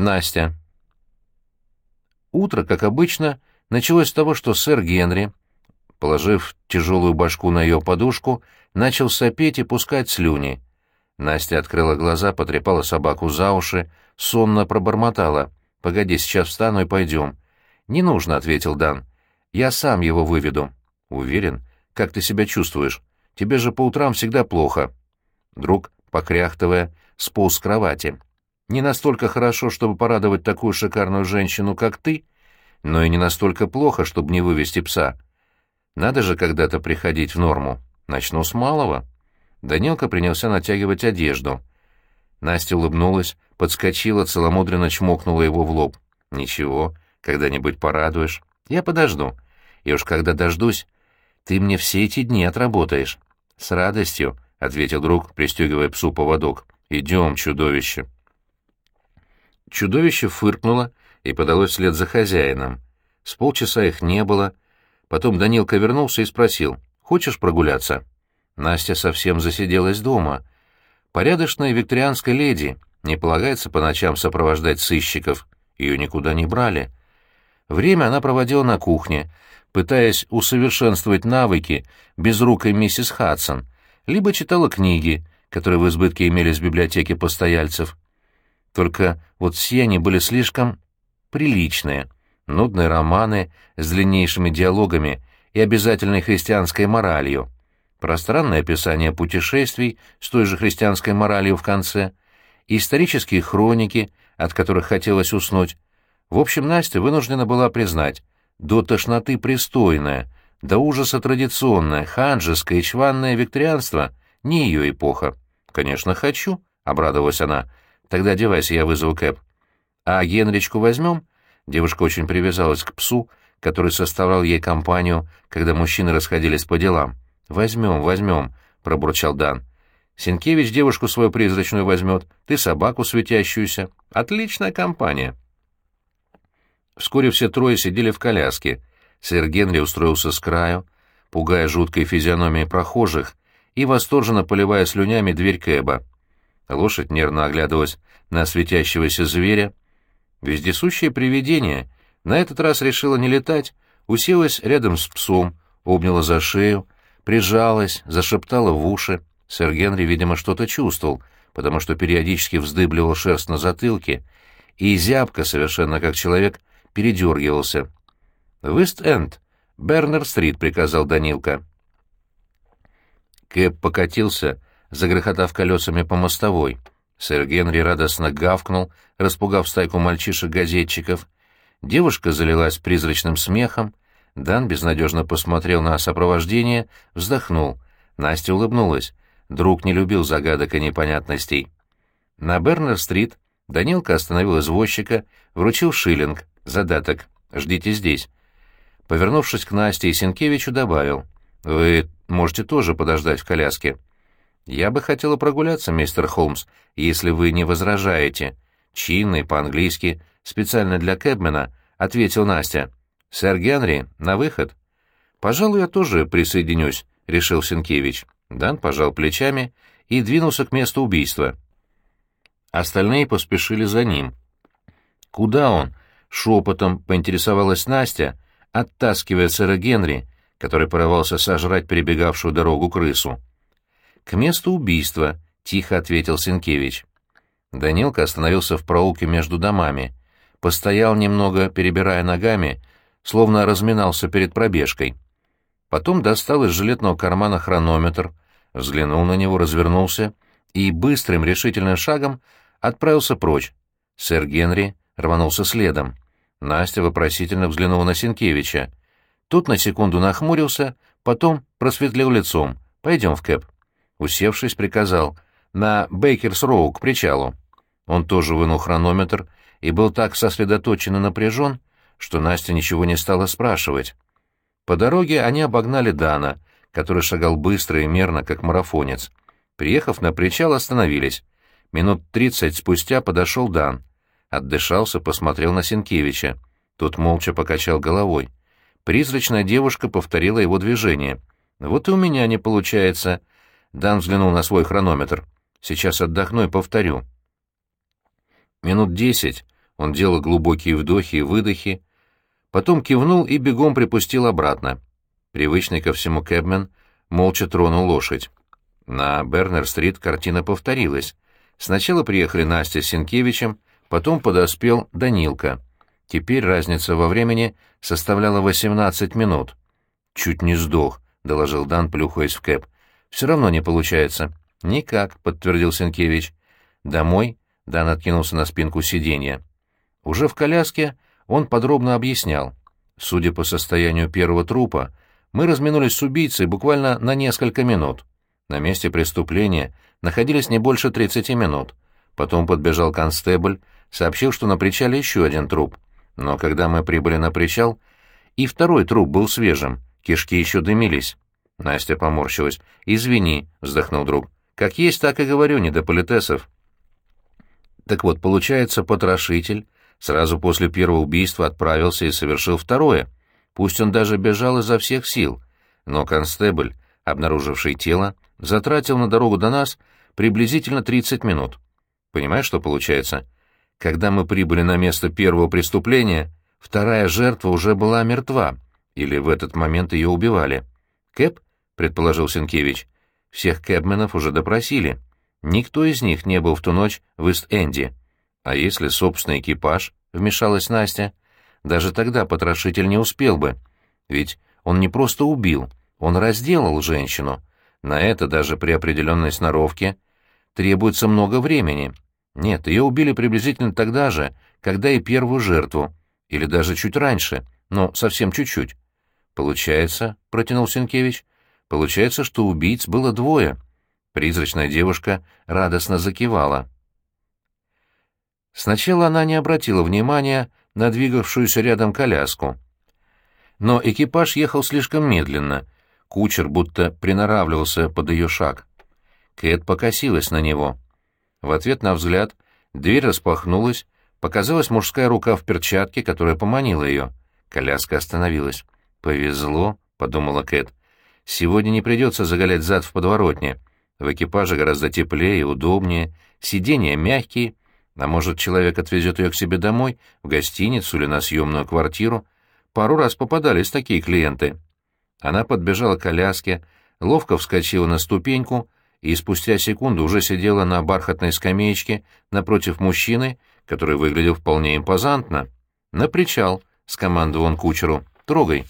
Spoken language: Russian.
Настя. Утро, как обычно, началось с того, что сэр Генри, положив тяжелую башку на ее подушку, начал сопеть и пускать слюни. Настя открыла глаза, потрепала собаку за уши, сонно пробормотала. «Погоди, сейчас встану и пойдем». «Не нужно», — ответил Дан. «Я сам его выведу». «Уверен? Как ты себя чувствуешь? Тебе же по утрам всегда плохо». Друг, покряхтывая, сполз с кровати. «Не настолько хорошо, чтобы порадовать такую шикарную женщину, как ты, но и не настолько плохо, чтобы не вывести пса. Надо же когда-то приходить в норму. Начну с малого». Данилка принялся натягивать одежду. Настя улыбнулась, подскочила, целомудренно чмокнула его в лоб. «Ничего, когда-нибудь порадуешь. Я подожду. И уж когда дождусь, ты мне все эти дни отработаешь». «С радостью», — ответил друг, пристегивая псу поводок. «Идем, чудовище». Чудовище фыркнуло и подалось вслед за хозяином. С полчаса их не было. Потом Данилка вернулся и спросил, «Хочешь прогуляться?» Настя совсем засиделась дома. Порядочная викторианская леди, не полагается по ночам сопровождать сыщиков, ее никуда не брали. Время она проводила на кухне, пытаясь усовершенствовать навыки безрукой миссис Хадсон, либо читала книги, которые в избытке имелись в библиотеке постояльцев. Только вот все они были слишком приличные, нудные романы с длиннейшими диалогами и обязательной христианской моралью пространное описание путешествий с той же христианской моралью в конце, исторические хроники, от которых хотелось уснуть. В общем, Настя вынуждена была признать, до тошноты пристойное, до ужаса традиционное, ханжеское и чванное викторианство — не ее эпоха. «Конечно, хочу», — обрадовалась она. «Тогда одевайся, я вызову Кэп». «А Генричку возьмем?» Девушка очень привязалась к псу, который составлял ей компанию, когда мужчины расходились по делам. «Возьмем, возьмем», — пробурчал Дан. «Сенкевич девушку свою призрачную возьмет, ты собаку светящуюся. Отличная компания». Вскоре все трое сидели в коляске. Сэр Генри устроился с краю, пугая жуткой физиономией прохожих и восторженно поливая слюнями дверь Кэба. Лошадь нервно оглядывалась на светящегося зверя. Вездесущее привидение на этот раз решила не летать, уселась рядом с псом, обняла за шею, прижалась, зашептала в уши. Сэр Генри, видимо, что-то чувствовал, потому что периодически вздыбливал шерсть на затылке, и зябко, совершенно как человек, передергивался. «В Ист-Энд, Бернер-стрит», — приказал Данилка. Кэп покатился, загрохотав колесами по мостовой. Сэр Генри радостно гавкнул, распугав стайку мальчишек-газетчиков. Девушка залилась призрачным смехом, Дан безнадежно посмотрел на сопровождение, вздохнул. Настя улыбнулась. Друг не любил загадок и непонятностей. На Бернер-стрит Данилка остановил извозчика, вручил шиллинг, задаток. «Ждите здесь». Повернувшись к Насте и Сенкевичу, добавил. «Вы можете тоже подождать в коляске». «Я бы хотела прогуляться, мистер Холмс, если вы не возражаете». Чинный, по-английски, специально для Кэбмена, ответил Настя. «Сэр Генри, на выход». «Пожалуй, я тоже присоединюсь», — решил Сенкевич. Дан пожал плечами и двинулся к месту убийства. Остальные поспешили за ним. «Куда он?» — шепотом поинтересовалась Настя, оттаскивая сэра Генри, который порывался сожрать перебегавшую дорогу крысу. «К месту убийства», — тихо ответил Сенкевич. Данилка остановился в проулке между домами, постоял немного, перебирая ногами, словно разминался перед пробежкой. Потом достал из жилетного кармана хронометр, взглянул на него, развернулся и быстрым решительным шагом отправился прочь. Сэр Генри рванулся следом. Настя вопросительно взглянула на Сенкевича. Тот на секунду нахмурился, потом просветлел лицом. «Пойдем в кэб». Усевшись, приказал. «На Бейкерс-Роу к причалу». Он тоже вынул хронометр и был так сосредоточен и напряжен, что Настя ничего не стала спрашивать. По дороге они обогнали Дана, который шагал быстро и мерно, как марафонец. Приехав на причал, остановились. Минут тридцать спустя подошел Дан. Отдышался, посмотрел на Сенкевича. Тот молча покачал головой. Призрачная девушка повторила его движение. «Вот и у меня не получается». Дан взглянул на свой хронометр. «Сейчас отдохну и повторю». Минут десять Он делал глубокие вдохи и выдохи, потом кивнул и бегом припустил обратно. Привычный ко всему Кэбмен молча тронул лошадь. На Бернер-стрит картина повторилась. Сначала приехали Настя с Сенкевичем, потом подоспел Данилка. Теперь разница во времени составляла 18 минут. «Чуть не сдох», — доложил Дан, плюхаясь в кэп. «Все равно не получается». «Никак», — подтвердил Сенкевич. «Домой?» — Дан откинулся на спинку сиденья. Уже в коляске он подробно объяснял. Судя по состоянию первого трупа, мы разминулись с убийцей буквально на несколько минут. На месте преступления находились не больше 30 минут. Потом подбежал констебль, сообщил, что на причале еще один труп. Но когда мы прибыли на причал, и второй труп был свежим, кишки еще дымились. Настя поморщилась. «Извини», — вздохнул друг. «Как есть, так и говорю, не до политесов». Так вот, получается, потрошитель сразу после первого убийства отправился и совершил второе. Пусть он даже бежал изо всех сил, но констебль, обнаруживший тело, затратил на дорогу до нас приблизительно 30 минут. Понимаешь, что получается? Когда мы прибыли на место первого преступления, вторая жертва уже была мертва, или в этот момент ее убивали. «Кэп?» — предположил Сенкевич. «Всех кэбменов уже допросили. Никто из них не был в ту ночь в Ист-Энди. А если собственный экипаж?» — вмешалась Настя. «Даже тогда потрошитель не успел бы. Ведь он не просто убил, он разделал женщину. На это даже при определенной сноровке требуется много времени. Нет, ее убили приблизительно тогда же, когда и первую жертву, или даже чуть раньше, но совсем чуть-чуть. Получается, — протянул Сенкевич, — получается, что убийц было двое. Призрачная девушка радостно закивала. Сначала она не обратила внимания на двигавшуюся рядом коляску. Но экипаж ехал слишком медленно, кучер будто приноравливался под ее шаг. Кэт покосилась на него. В ответ на взгляд дверь распахнулась, показалась мужская рука в перчатке, которая поманила ее. Коляска остановилась. «Повезло», — подумала Кэт. «Сегодня не придется заголять зад в подворотне. В экипаже гораздо теплее удобнее, сиденья мягкие, а может, человек отвезет ее к себе домой, в гостиницу или на съемную квартиру. Пару раз попадались такие клиенты». Она подбежала к коляске, ловко вскочила на ступеньку и спустя секунду уже сидела на бархатной скамеечке напротив мужчины, который выглядел вполне импозантно. «На причал», — скомандовал он кучеру, — «трогай».